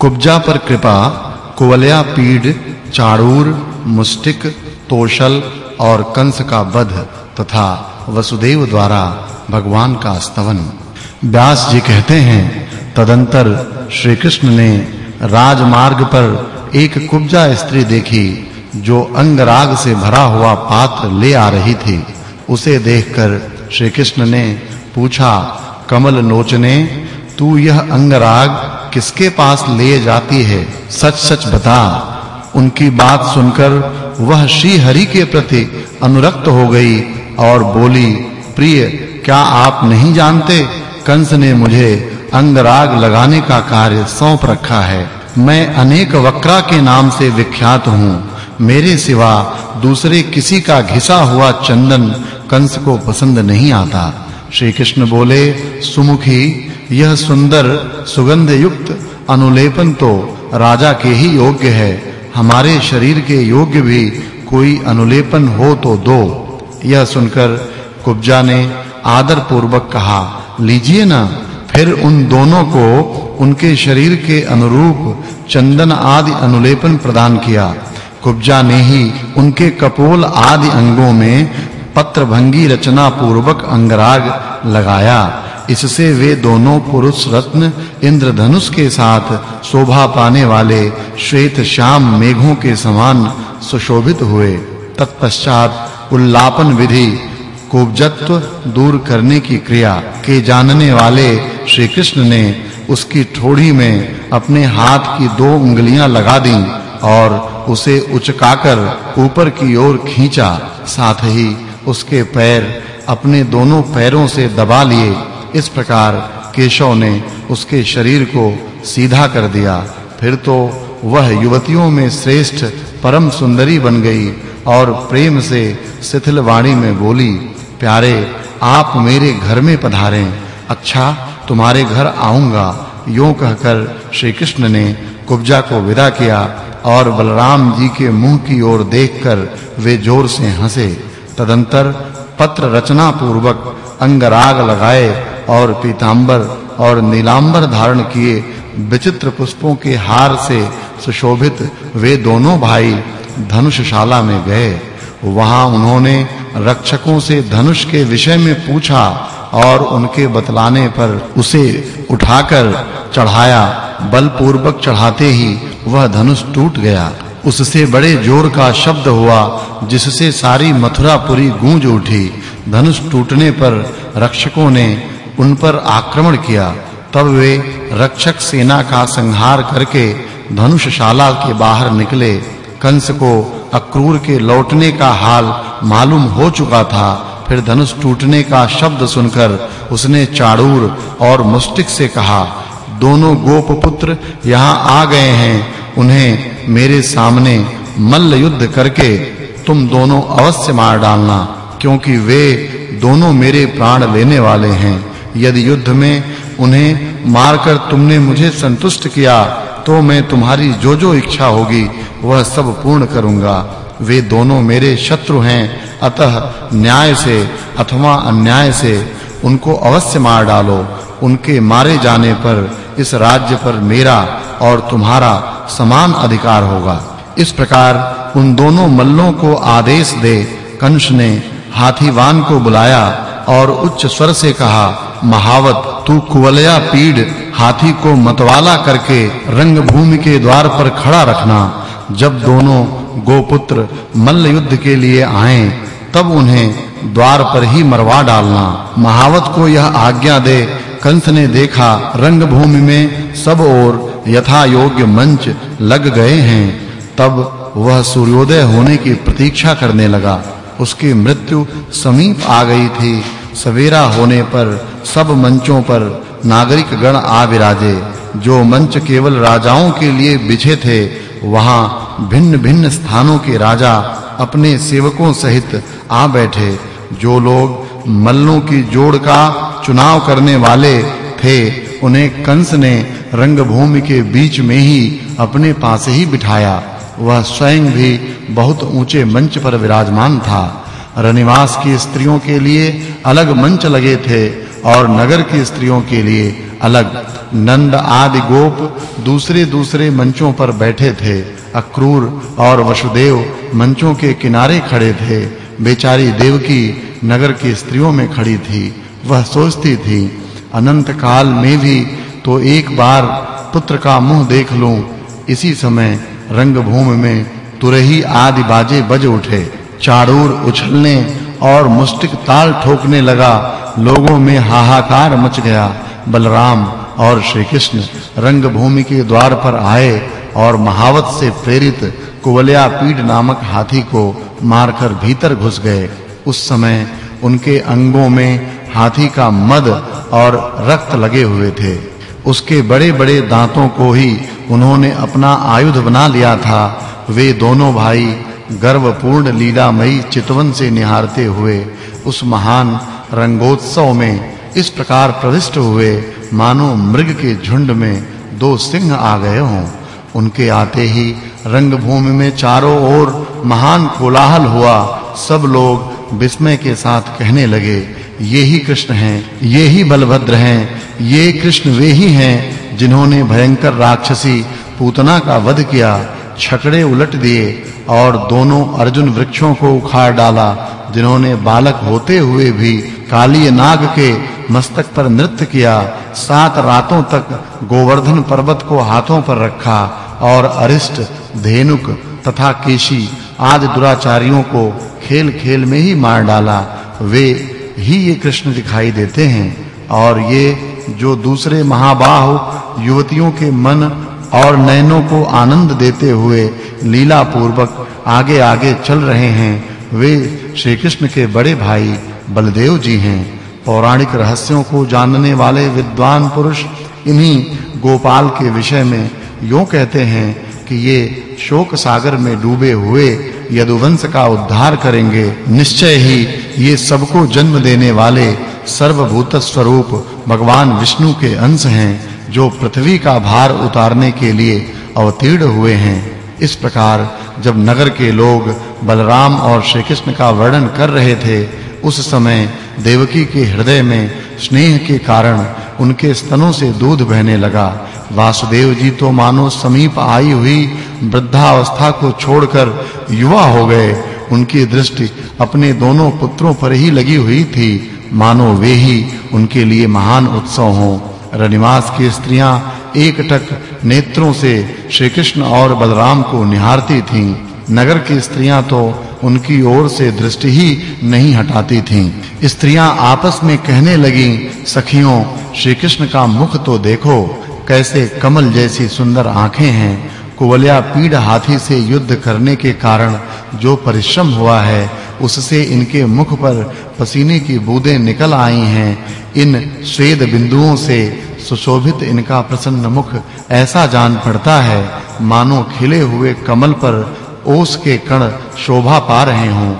कुब्जा पर कृपा, कुवलया पीड़, चाड़ूर मुष्टिक तोषल और कंस का वध तथा वसुदेव द्वारा भगवान का स्तवन। व्यास जी कहते हैं, तदंतर श्री कृष्ण ने राजमार्ग पर एक कुब्जा स्त्री देखी, जो अंगराग से भरा हुआ पात्र ले आ रही थी। उसे देखकर श्री कृष्ण ने पूछा, कमल नोचने, तू यह अंगराग किसके पास ले जाती है? सच-सच बता। उनकी बात सुनकर वह श्री हरि के प्रति अनुरक्त हो गई और बोली, प्रिय, क्या आप नहीं जानते? कंस ने मुझे अंगराग लगाने का कार्य सौंप रखा है। मैं अनेक वक्रा के नाम से विख्यात हूँ। मेरे सिवा दूसरे किसी का घिसा हुआ चंदन कंस को पसंद नहीं आता। श्री कृष्ण बोले, सुमुखी यह सुंदर सुगंध युक्त अनुलेपन तो राजा के ही योग्य है। हमारे शरीर के योग्य भी कोई अनुलेपन हो तो दो। यह सुनकर कुब्जा ने आदर पूर्वक कहा, लीजिए ना, फिर उन दोनों को उनके शरीर के अनुरूप चंदन आदि अनुलेपन प्रदान किया। कुब्जा ने ही उनके कपोल आदि अंगों में पत्रभंगी रचना पूर्वक अंगराग लगाया। इससे वे दोनों पुरुष रत्न इंद्रधनुष के साथ शोभा पाने वाले श्वेत श्याम मेघों के समान सुशोभित हुए। तत्पश्चात उल्लापन विधि कुब्जत्व दूर करने की क्रिया के जानने वाले श्री कृष्ण ने उसकी ठोड़ी में अपने हाथ की दो उंगलियाँ लगा दी और उसे उचकाकर ऊपर की ओर खींचा, साथ ही उसके पैर अपने दोनों पैरों से दबा लिए। इस प्रकार केशव ने उसके शरीर को सीधा कर दिया। फिर तो वह युवतियों में श्रेष्ठ परम सुंदरी बन गई और प्रेम से शिथिल वाणी में बोली, प्यारे, आप मेरे घर में पधारें। अच्छा तुम्हारे घर आऊँगा। यूँ कहकर श्री कृष्ण ने कुब्जा को विदा किया और बलराम जी के मुँह की ओर देखकर वे ज़ोर से हंसे। तदंतर पत्र रचना पूर्वक अंगराग लगाए और पीतांबर और नीलांबर धारण किए विचित्र पुष्पों के हार से सुशोभित वे दोनों भाई धनुषशाला में गए। वहाँ उन्होंने रक्षकों से धनुष के विषय में पूछा और उनके बतलाने पर उसे उठाकर चढ़ाया। बलपूर्वक चढ़ाते ही वह धनुष टूट गया। उससे बड़े ज़ोर का शब्द हुआ, जिससे सारी मथुरापुरी गूंज उठी। धनुष टूटने पर रक्षकों ने उन पर आक्रमण किया, तब वे रक्षक सेना का संहार करके धनुषशाला के बाहर निकले। कंस को अक्रूर के लौटने का हाल मालूम हो चुका था। फिर धनुष टूटने का शब्द सुनकर उसने चाड़ूर और मुष्टिक से कहा, दोनों गोप पुत्र यहाँ आ गए हैं। उन्हें मेरे सामने मल्ल युद्ध करके तुम दोनों अवश्य मार डालना, क्योंकि वे दोनों मेरे प्राण लेने वाले हैं। यदि युद्ध में उन्हें मारकर तुमने मुझे संतुष्ट किया तो मैं तुम्हारी जो जो इच्छा होगी, वह सब पूर्ण करूँगा। वे दोनों मेरे शत्रु हैं, अतः न्याय से अथवा अन्याय से उनको अवश्य मार डालो। उनके मारे जाने पर इस राज्य पर मेरा और तुम्हारा समान अधिकार होगा। इस प्रकार उन दोनों मल्लों को आदेश दे, कंस ने हाथीवान को बुलाया और उच्च स्वर से कहा महावत, तू कुवलया पीड़, हाथी को मतवाला करके रंग भूमि के द्वार पर खड़ा रखना। जब दोनों गोपुत्र मल्ल युद्ध के लिए आए, तब उन्हें द्वार पर ही मरवा डालना। महावत को यह आज्ञा दे, कंस ने देखा रंग भूमि में सब ओर यथा योग्य मंच लग गए हैं। तब वह सूर्योदय होने की प्रतीक्षा करने लगा। उसकी मृत्यु समीप आ गई थी। सवेरा होने पर सब मंचों पर नागरिक गण आ विराजे। जो मंच केवल राजाओं के लिए बिछे थे, वहाँ भिन्न-भिन्न स्थानों के राजा अपने सेवकों सहित आ बैठे। जो लोग मल्लों की जोड़ का चुनाव करने वाले थे, उन्हें कंस ने रंगभूमि के बीच में ही अपने पास ही बिठाया। वह स्वयं भी बहुत ऊँचे मंच पर विराजमान था। रनिवास की स्त्रियों के लिए अलग मंच लगे थे और नगर की स्त्रियों के लिए अलग। नंद आदि गोप दूसरे दूसरे मंचों पर बैठे थे। अक्रूर और वसुदेव मंचों के किनारे खड़े थे। बेचारी देवकी नगर की स्त्रियों में खड़ी थी। वह सोचती थी, अनंत काल में भी तो एक बार पुत्र का मुँह देख लूँ। इसी समय रंगभूमि में तुरही आदि बाजे बज उठे। चाड़ूर उछलने और मुष्टिक ताल ठोकने लगा, लोगों में हाहाकार मच गया। बलराम और श्री कृष्ण रंगभूमि के द्वार पर आए और महावत से प्रेरित कुवलया पीड नामक हाथी को मारकर भीतर घुस गए। उस समय उनके अंगों में हाथी का मद और रक्त लगे हुए थे। उसके बड़े-बड़े दांतों को ही उन्होंने अपना आयुध बना लिया था। वे दोनों भाई गर्वपूर्ण लीलामयी चितवन से निहारते हुए उस महान रंगोत्सव में इस प्रकार प्रविष्ट हुए मानो मृग के झुंड में दो सिंह आ गए हों। उनके आते ही रंगभूमि में चारों ओर महान कोलाहल हुआ। सब लोग विस्मय के साथ कहने लगे, ये ही कृष्ण हैं, ये ही बलभद्र हैं, ये कृष्ण वे ही हैं जिन्होंने भयंकर राक्षसी पूतना का वध किया। छकड़े उलट दिए और दोनों अर्जुन वृक्षों को उखाड़ डाला, जिन्होंने बालक होते हुए भी काली नाग के मस्तक पर नृत्य किया, सात रातों तक गोवर्धन पर्वत को हाथों पर रखा और अरिष्ट, धेनुक तथा केशी आदि दुराचारियों को खेल-खेल में ही मार डाला। वे ही ये कृष्ण दिखाई देते हैं और ये जो दूसरे महाबाहु युवतियों के मन और नयनों को आनंद देते हुए लीला पूर्वक आगे-आगे चल रहे हैं। वे श्री कृष्ण के बड़े भाई बलदेव जी हैं। पौराणिक रहस्यों को जानने वाले विद्वान पुरुष इन्हीं गोपाल के विषय में यूँ कहते हैं कि ये शोक सागर में डूबे हुए यदुवंश का उद्धार करेंगे। निश्चय ही ये सबको जन्म देने वाले सर्वभूत स्वरूप भगवान विष्णु के अंश हैं। जो पृथ्वी का भार उतारने के लिए अवतीर्ण हुए हैं। इस प्रकार जब नगर के लोग बलराम और श्री कृष्ण का वर्णन कर रहे थे, उस समय देवकी के हृदय में स्नेह के कारण उनके स्तनों से दूध बहने लगा। वासुदेव जी तो मानो समीप आई हुई वृद्धावस्था को छोड़कर युवा हो गए। उनकी दृष्टि अपने दोनों पुत्रों पर ही लगी हुई थी। मानो वे ही उनके लिए महान उत्सव हों। रनिवास की स्त्रियाँ एकटक नेत्रों से श्री कृष्ण और बलराम को निहारती थीं। नगर की स्त्रियाँ तो उनकी ओर से दृष्टि ही नहीं हटाती थीं। स्त्रियाँ आपस में कहने लगीं, सखियों श्री कृष्ण का मुख तो देखो, कैसे कमल जैसी सुंदर आँखें हैं। कुवलिया पीड़ हाथी से युद्ध करने के कारण जो परिश्रम हुआ है, उससे इनके मुख पर पसीने की बूंदें निकल आई हैं। इन श्वेत बिंदुओं से सुशोभित इनका प्रसन्न मुख ऐसा जान पड़ता है, मानो खिले हुए कमल पर ओस के कण शोभा पा रहे हों।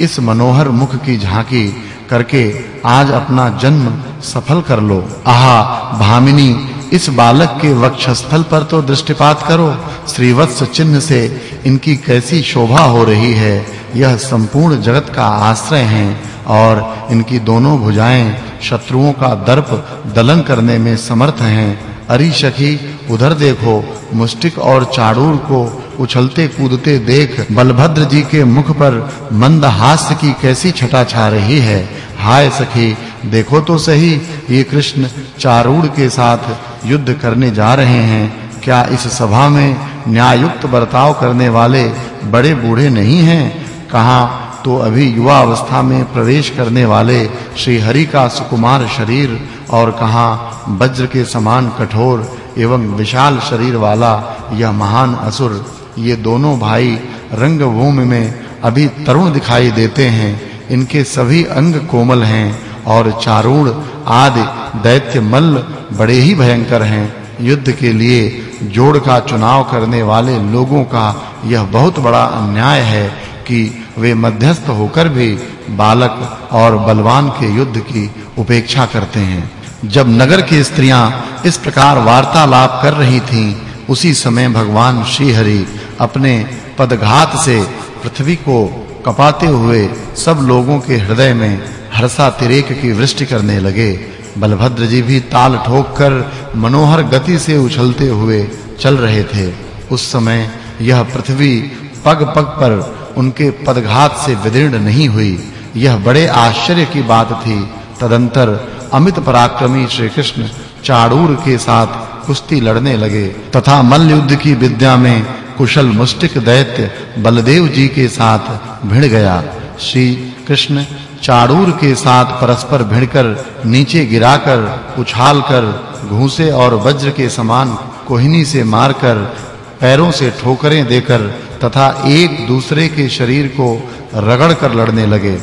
इस मनोहर मुख की झांकी करके आज अपना जन्म सफल कर लो। आहा, भामिनी, इस बालक के वक्षस्थल पर तो दृष्टिपात करो। श्रीवत्स चिन्ह से इनकी कैसी शोभा हो रही है, यह संपूर्ण जगत का आश्रय हैं। और इनकी दोनों भुजाएँ शत्रुओं का दर्प दलन करने में समर्थ हैं। अरी सखी, उधर देखो, मुष्टिक और चाड़ूर को उछलते कूदते देख, बलभद्र जी के मुख पर मंद हास्य की कैसी छटा छा रही है। हाय सखी, देखो तो सही, ये कृष्ण चारूड़ के साथ युद्ध करने जा रहे हैं। क्या इस सभा में न्यायुक्त बर्ताव करने वाले बड़े बूढ़े नहीं हैं? कहाँ तो अभी युवा अवस्था में प्रवेश करने वाले श्री हरि का सुकुमार शरीर और कहाँ वज्र के समान कठोर एवं विशाल शरीर वाला यह महान असुर, ये दोनों भाई रंगभूमि में अभी तरुण दिखाई देते हैं। इनके सभी अंग कोमल हैं और चारूण आदि दैत्य मल्ल बड़े ही भयंकर हैं। युद्ध के लिए जोड़ का चुनाव करने वाले लोगों का यह बहुत बड़ा अन्याय है कि वे मध्यस्थ होकर भी बालक और बलवान के युद्ध की उपेक्षा करते हैं। जब नगर की स्त्रियाँ इस प्रकार वार्तालाप कर रही थीं, उसी समय भगवान श्री हरि अपने पदघात से पृथ्वी को कपाते हुए सब लोगों के हृदय में हर्षा तिरेक की वृष्टि करने लगे। बलभद्र जी भी ताल ठोककर मनोहर गति से उछलते हुए चल रहे थे। उस समय यह पृथ्वी पग-पग पर उनके पदघात से विदीर्ण नहीं हुई। यह बड़े आश्चर्य की बात थी। तदंतर अमित पराक्रमी श्री कृष्ण चाड़ूर के साथ कुश्ती लड़ने लगे तथा मल्ल युद्ध की विद्या में कुशल मुष्टिक दैत्य बलदेव जी के साथ भिड़ गया। श्री कृष्ण चाड़ूर के साथ परस्पर भिड़कर नीचे गिराकर, उछालकर, घूसे और वज्र के समान कोहिनी से मारकर, पैरों से ठोकरें देकर तथा एक दूसरे के शरीर को रगड़ कर लड़ने लगे।